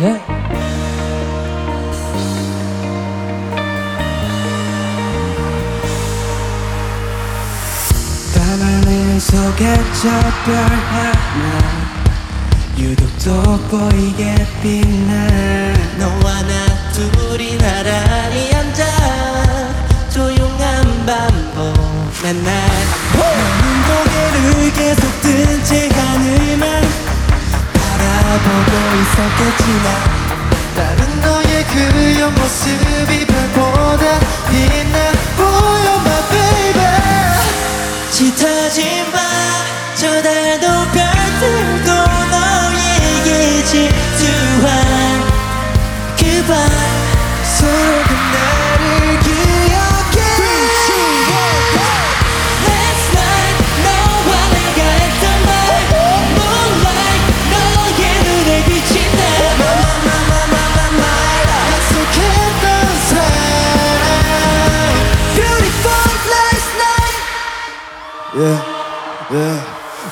예. 까만의 속에 저별 하나 유독 돋보이게 빛나 너와 나 둘이 나란히 앉아 조용한 밤 보낸 날 나는 고개를 계속 있었겠지만 다른 너의 그 옆모습이 별보다 빛나 보여 my baby. 짙어진 밤저 달도 별들도 너에게 질투 예, 예. yeah,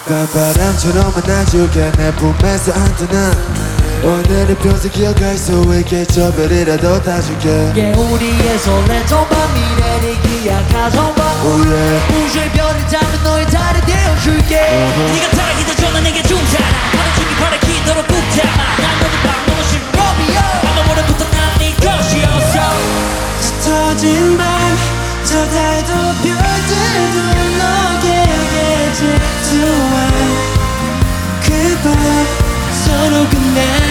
yeah. 바람처럼 만나줄게 내 품에서 안드나 오늘은 평생 기억할 수 있게 저 별이라도 다줄게. 우리의 설레던 밤 미래를 네 기약하던 밤. 우주의 별을 잡은 너의 달이 되어줄게. 네가 살아기도 전에 내게 준 사랑 가르치기 바래 기도로 꼭 잡아. 난 너를 방 너무 싫어비어 아마 모레부터 난네 것이었어. 짙어진 밤저 달도 별. 하루 끝내.